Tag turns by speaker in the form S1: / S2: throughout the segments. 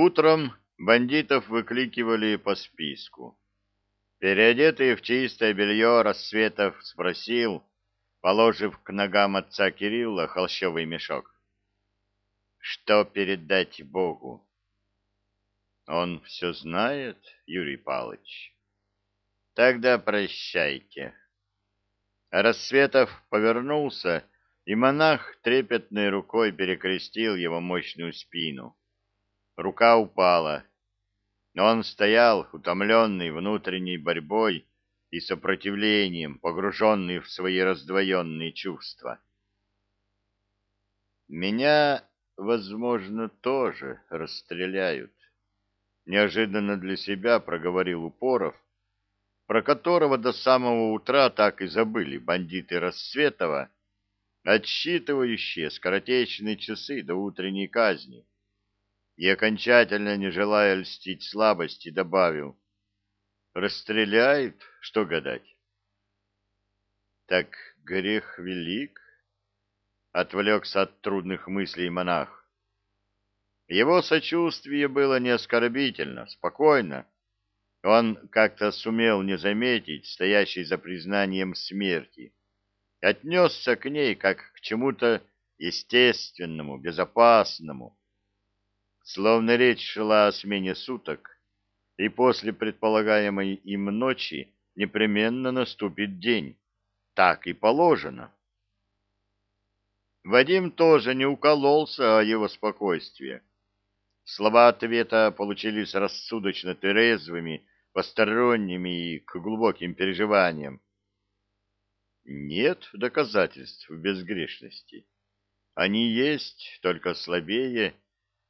S1: Утром бандитов выкликивали по списку. Переодетый в чистое белье Рассветов спросил, положив к ногам отца Кирилла холщовый мешок. «Что передать Богу?» «Он все знает, Юрий Павлович?» «Тогда прощайте». Рассветов повернулся, и монах трепетной рукой перекрестил его мощную спину. Рука упала. Он стоял, утомленный внутренней борьбой и сопротивлением, погруженный в свои раздвоенные чувства. «Меня, возможно, тоже расстреляют», — неожиданно для себя проговорил Упоров, про которого до самого утра так и забыли бандиты Рассветова, отсчитывающие скоротечные часы до утренней казни и, окончательно не желая льстить слабости, добавил, «Расстреляют, что гадать?» «Так грех велик?» — отвлекся от трудных мыслей монах. Его сочувствие было не оскорбительно, спокойно. Он как-то сумел не заметить стоящей за признанием смерти. Отнесся к ней как к чему-то естественному, безопасному, словно речь шла о смене суток, и после предполагаемой им ночи непременно наступит день. Так и положено. Вадим тоже не укололся о его спокойствии. Слова ответа получились рассудочно трезвыми, посторонними и к глубоким переживаниям. Нет доказательств безгрешности. Они есть, только слабее,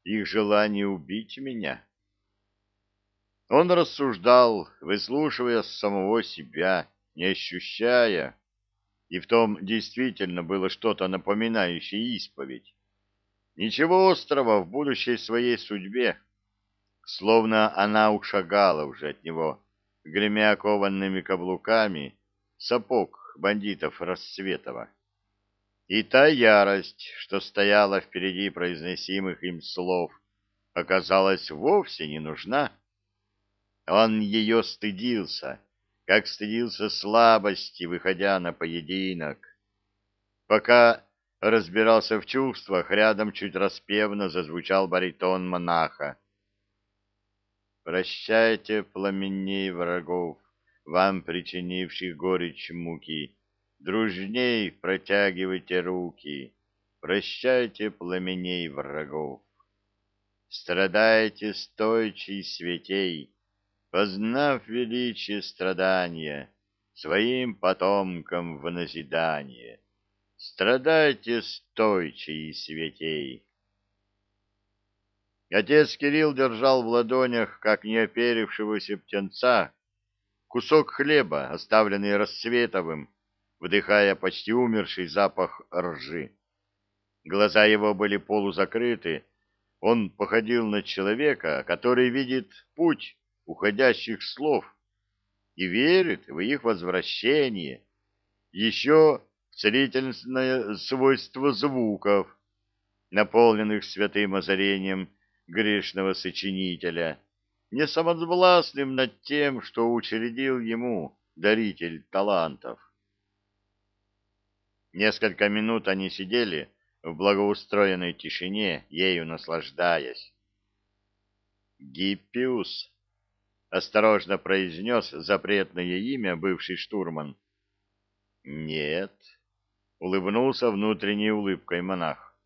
S1: их желание убить меня. Он рассуждал, выслушивая самого себя, не ощущая, и в том действительно было что-то напоминающее исповедь. Ничего острого в будущей своей судьбе, словно она ушагала уже от него, гремя кованными каблуками, сапог бандитов Рассветова. И та ярость, что стояла впереди произносимых им слов, оказалась вовсе не нужна. Он ее стыдился, как стыдился слабости, выходя на поединок. Пока разбирался в чувствах, рядом чуть распевно зазвучал баритон монаха. «Прощайте пламеней врагов, вам причинивших горечь муки» Дружней протягивайте руки, прощайте пламеней врагов. Страдайте стойче святей, познав величие страдания, своим потомкам в назидание. Страдайте стойче и святей. Отец Кирилл держал в ладонях, как неоперившегося птенца, кусок хлеба, оставленный Рассветовым, вдыхая почти умерший запах ржи. Глаза его были полузакрыты, он походил на человека, который видит путь уходящих слов и верит в их возвращение, еще целительное свойство звуков, наполненных святым озарением грешного сочинителя, не самозвластным над тем, что учредил ему даритель талантов. Несколько минут они сидели в благоустроенной тишине, ею наслаждаясь. «Гиппиус», — осторожно произнес запретное имя бывший штурман. «Нет», — улыбнулся внутренней улыбкой монах.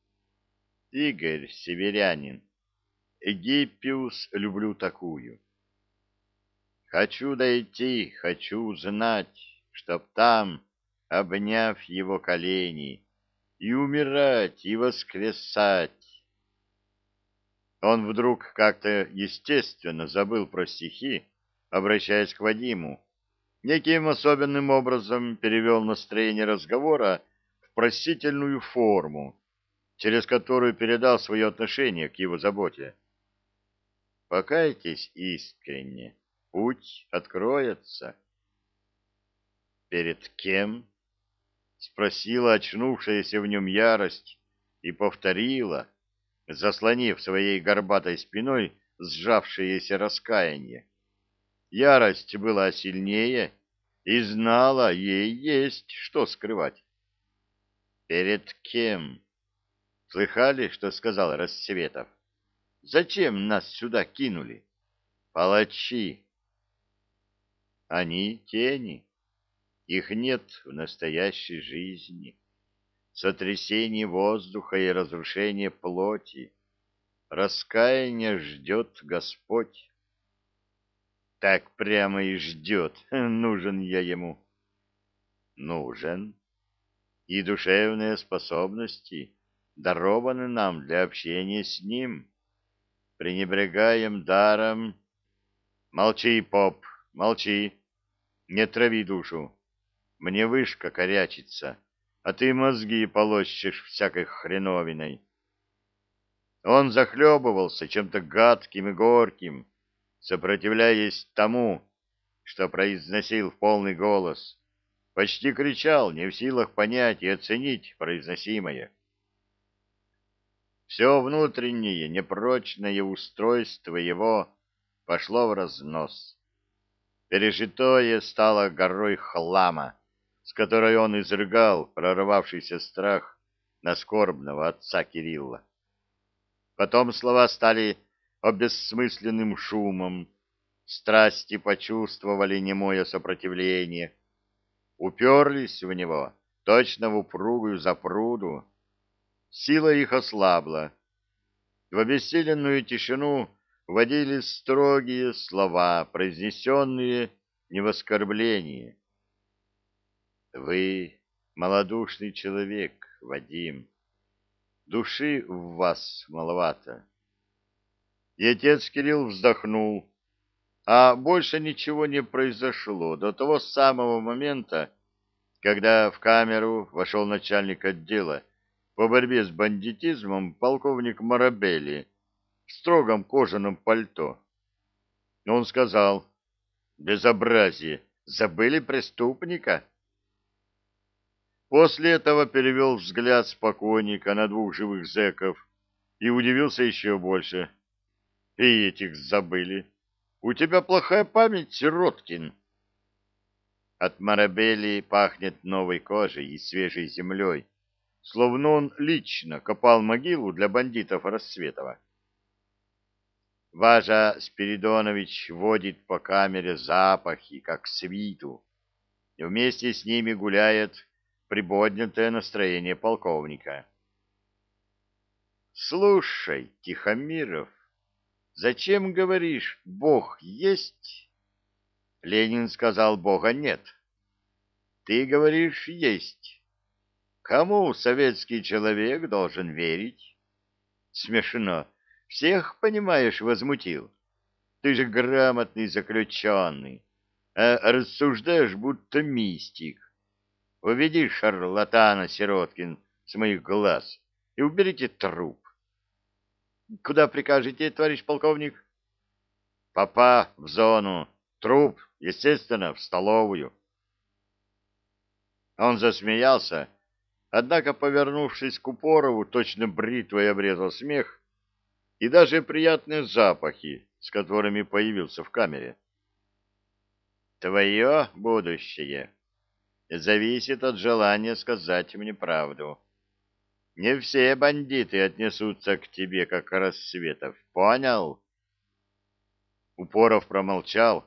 S1: «Игорь, северянин. Гиппиус люблю такую. Хочу дойти, хочу узнать, чтоб там...» обняв его колени, и умирать, и воскресать. Он вдруг как-то естественно забыл про стихи, обращаясь к Вадиму, неким особенным образом перевел настроение разговора в просительную форму, через которую передал свое отношение к его заботе. Покайтесь искренне, путь откроется. Перед кем? Спросила очнувшаяся в нем ярость и повторила, заслонив своей горбатой спиной сжавшееся раскаяние. Ярость была сильнее и знала, ей есть что скрывать. Перед кем? Слыхали, что сказал Рассветов? Зачем нас сюда кинули? Палачи. Они тени. Их нет в настоящей жизни. Сотрясение воздуха и разрушение плоти. Раскаяние ждет Господь. Так прямо и ждет, нужен я ему. Нужен. И душевные способности дарованы нам для общения с ним. Пренебрегаем даром. Молчи, поп, молчи. Не трави душу. Мне вышка корячится, а ты мозги полощешь всякой хреновиной. Он захлебывался чем-то гадким и горьким, сопротивляясь тому, что произносил в полный голос. Почти кричал, не в силах понять и оценить произносимое. Все внутреннее, непрочное устройство его пошло в разнос. Пережитое стало горой хлама, с которой он изрыгал прорвавшийся страх на скорбного отца Кирилла. Потом слова стали обессмысленным шумом, страсти почувствовали немое сопротивление, уперлись в него, точно в упругую запруду. Сила их ослабла. В обессиленную тишину вводились строгие слова, произнесенные не в оскорблении. «Вы малодушный человек, Вадим. Души в вас маловато». И отец Кирилл вздохнул, а больше ничего не произошло до того самого момента, когда в камеру вошел начальник отдела по борьбе с бандитизмом полковник Марабелли в строгом кожаном пальто. Он сказал, «Безобразие! Забыли преступника?» После этого перевел взгляд спокойника на двух живых зэков и удивился еще больше. «И этих забыли. У тебя плохая память, Сироткин». От Марабели пахнет новой кожей и свежей землей, словно он лично копал могилу для бандитов Рассветова. Важа Спиридонович водит по камере запахи, как свиту, и вместе с ними гуляет приподнятое настроение полковника. «Слушай, Тихомиров, зачем говоришь, Бог есть?» Ленин сказал, Бога нет. Ты говоришь, есть. Кому советский человек должен верить? Смешно. Всех, понимаешь, возмутил. Ты же грамотный заключенный, а рассуждаешь, будто мистик. Уведи шарлатана, Сироткин, с моих глаз и уберите труп. Куда прикажете, товарищ полковник? Папа в зону. Труп, естественно, в столовую. Он засмеялся, однако, повернувшись к Упорову, точно бритвой обрезал смех и даже приятные запахи, с которыми появился в камере. Твое будущее зависит от желания сказать мне правду. Не все бандиты отнесутся к тебе, как рассветов. Понял? Упоров промолчал.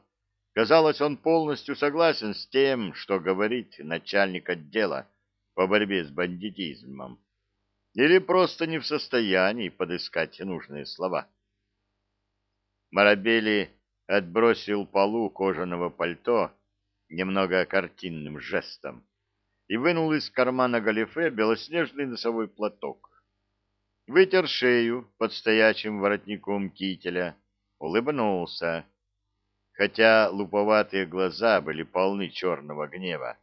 S1: Казалось, он полностью согласен с тем, что говорит начальник отдела по борьбе с бандитизмом или просто не в состоянии подыскать нужные слова. Марабели отбросил полу кожаного пальто немного картинным жестом и вынул из кармана галифе белоснежный носовой платок. Вытер шею под стоячим воротником кителя, улыбнулся, хотя луповатые глаза были полны черного гнева.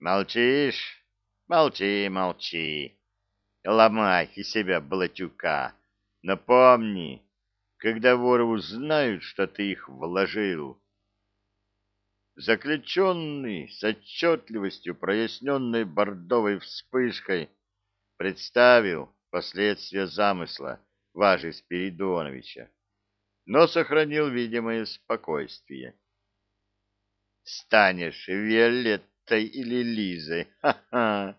S1: «Молчишь? Молчи, молчи!» Ломай из себя блатюка. Напомни, когда воры узнают, что ты их вложил. Заключенный с отчетливостью, проясненной бордовой вспышкой, представил последствия замысла Важи Спиридоновича. но сохранил видимое спокойствие. «Станешь Виолеттой или Лизой? Ха-ха!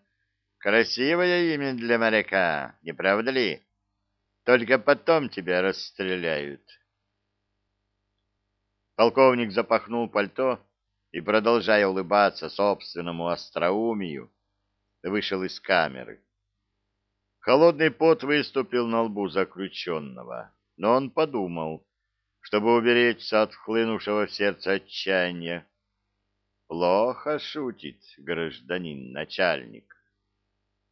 S1: Красивое имя для моряка, не правда ли? Только потом тебя расстреляют». Полковник запахнул пальто и, продолжая улыбаться собственному остроумию, вышел из камеры. Холодный пот выступил на лбу заключенного, но он подумал, чтобы уберечься от хлынувшего в сердце отчаяния. Плохо шутит гражданин начальник.